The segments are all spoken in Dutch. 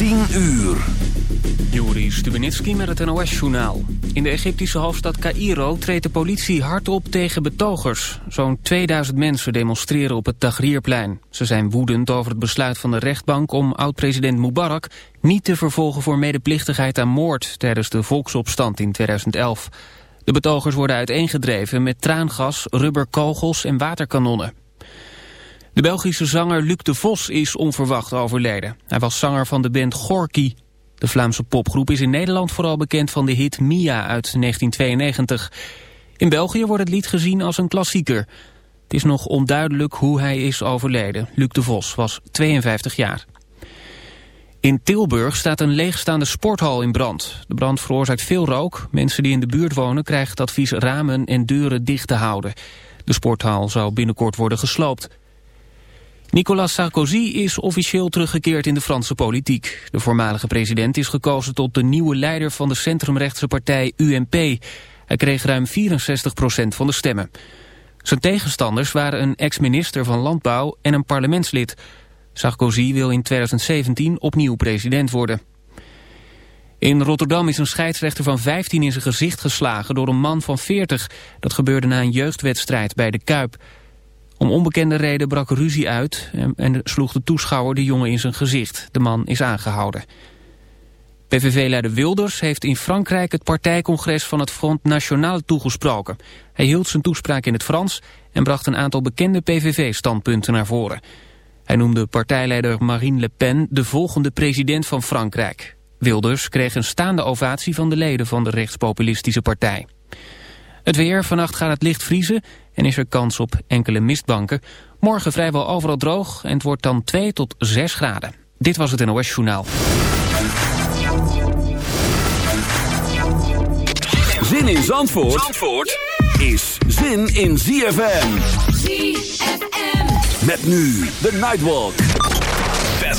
10 uur. Juri Stubenitski met het NOS-journaal. In de Egyptische hoofdstad Cairo treedt de politie hard op tegen betogers. Zo'n 2000 mensen demonstreren op het Tahrirplein. Ze zijn woedend over het besluit van de rechtbank om oud-president Mubarak... niet te vervolgen voor medeplichtigheid aan moord tijdens de volksopstand in 2011. De betogers worden uiteengedreven met traangas, rubberkogels en waterkanonnen. De Belgische zanger Luc de Vos is onverwacht overleden. Hij was zanger van de band Gorky. De Vlaamse popgroep is in Nederland vooral bekend van de hit Mia uit 1992. In België wordt het lied gezien als een klassieker. Het is nog onduidelijk hoe hij is overleden. Luc de Vos was 52 jaar. In Tilburg staat een leegstaande sporthal in brand. De brand veroorzaakt veel rook. Mensen die in de buurt wonen krijgen het advies ramen en deuren dicht te houden. De sporthal zou binnenkort worden gesloopt. Nicolas Sarkozy is officieel teruggekeerd in de Franse politiek. De voormalige president is gekozen tot de nieuwe leider van de centrumrechtse partij UMP. Hij kreeg ruim 64% van de stemmen. Zijn tegenstanders waren een ex-minister van Landbouw en een parlementslid. Sarkozy wil in 2017 opnieuw president worden. In Rotterdam is een scheidsrechter van 15 in zijn gezicht geslagen door een man van 40. Dat gebeurde na een jeugdwedstrijd bij de Kuip. Om onbekende reden brak ruzie uit en sloeg de toeschouwer de jongen in zijn gezicht. De man is aangehouden. PVV-leider Wilders heeft in Frankrijk het partijcongres van het Front National toegesproken. Hij hield zijn toespraak in het Frans en bracht een aantal bekende PVV-standpunten naar voren. Hij noemde partijleider Marine Le Pen de volgende president van Frankrijk. Wilders kreeg een staande ovatie van de leden van de rechtspopulistische partij. Het weer, vannacht gaat het licht vriezen en is er kans op enkele mistbanken. Morgen vrijwel overal droog en het wordt dan 2 tot 6 graden. Dit was het NOS Journaal. Zin in Zandvoort, Zandvoort is zin in ZFM. ZFM. Met nu de Nightwalk.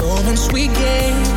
moments we gain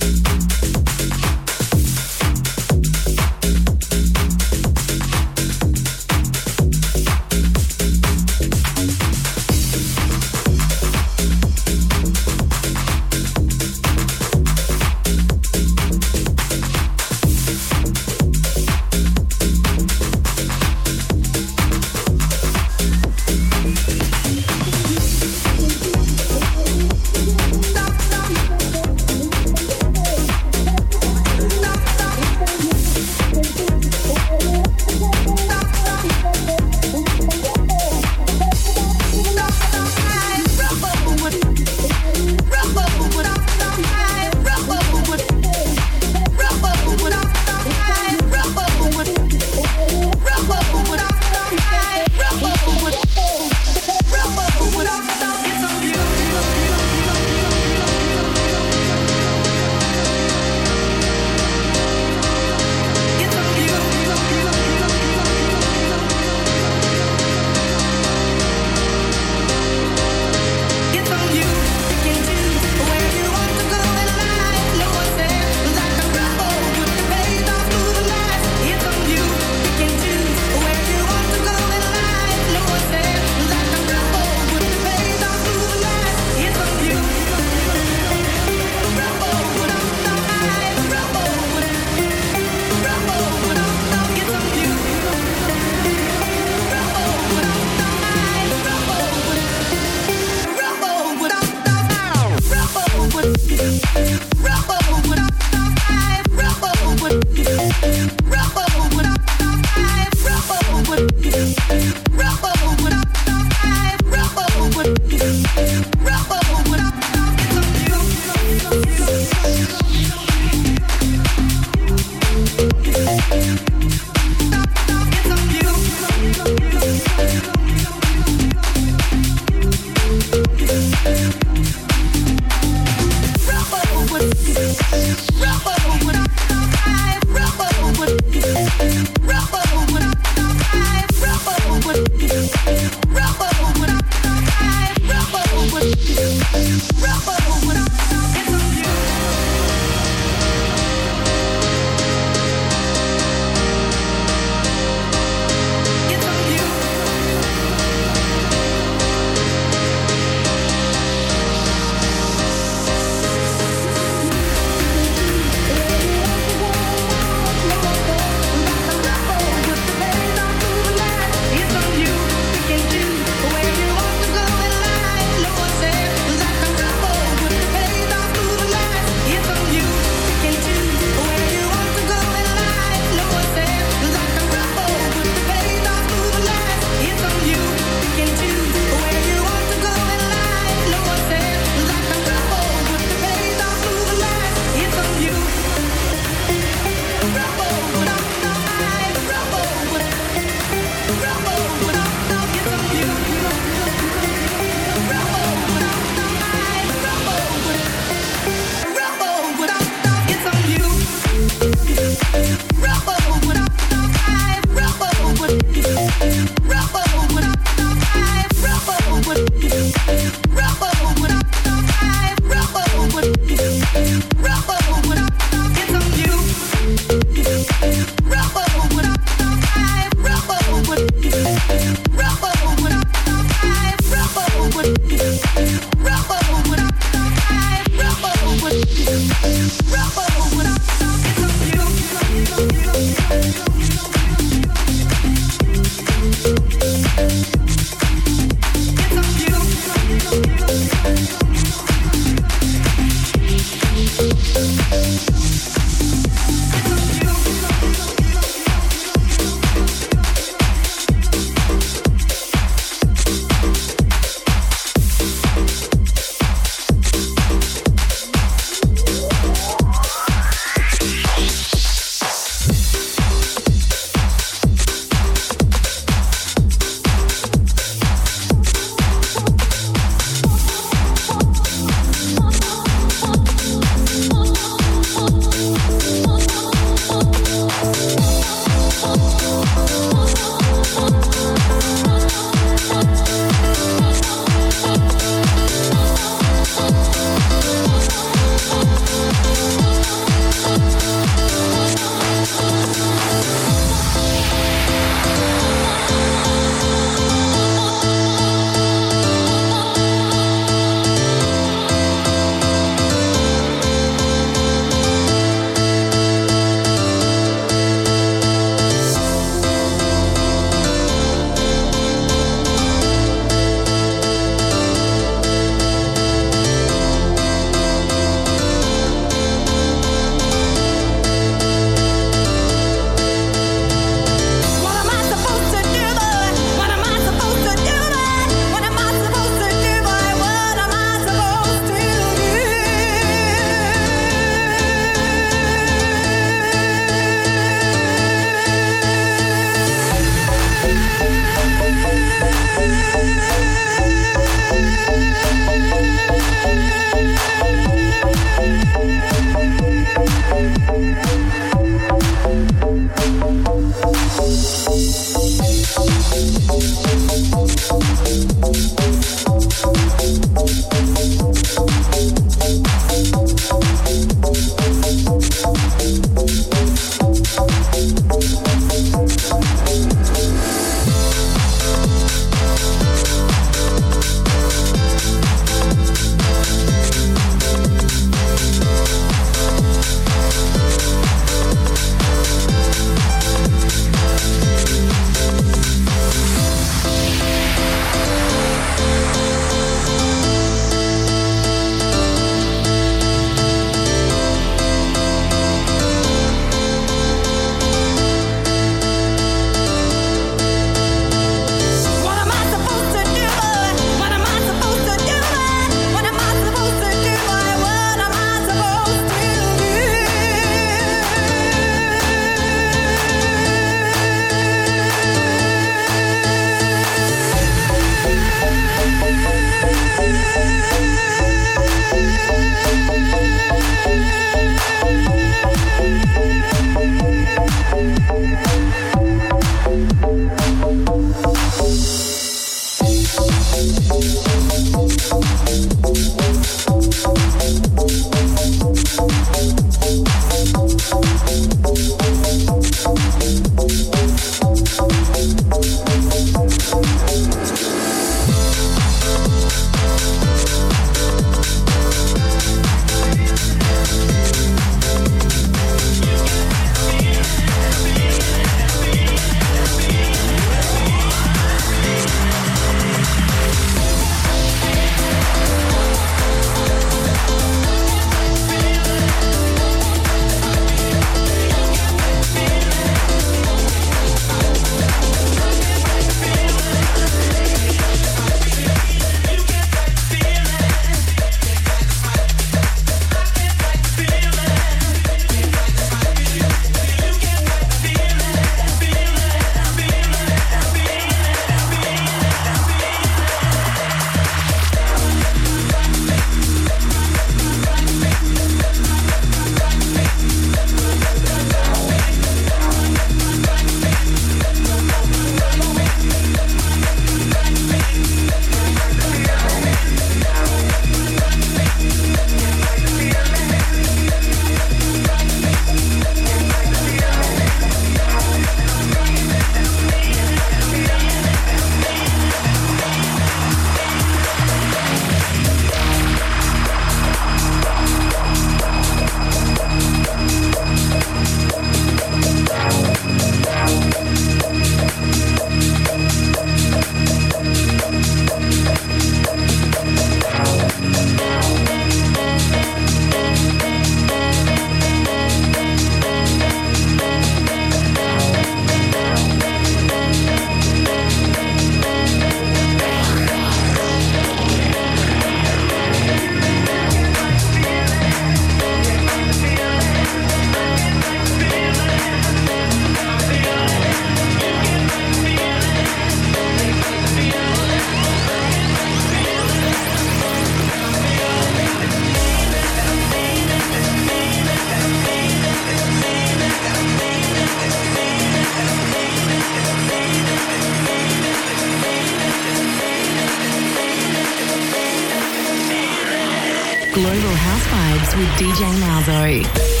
with DJ Malzo.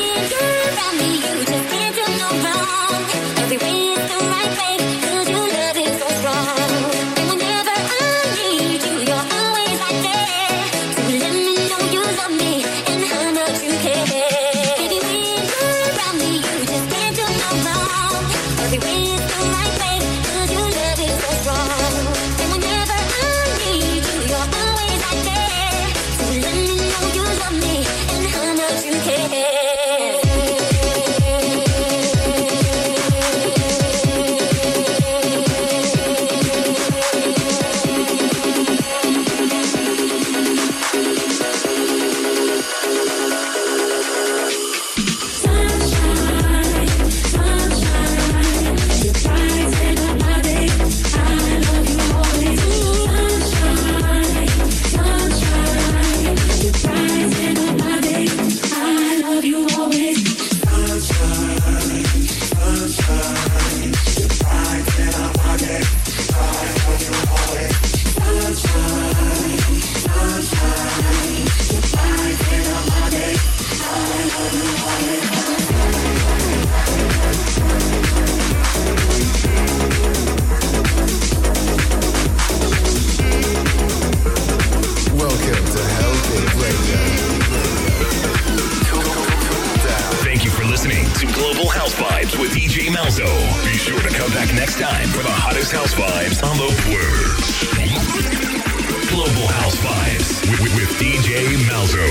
Global House Vibes with, with, with DJ Malzo.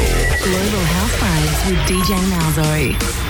Global House Vibes with DJ Malzo.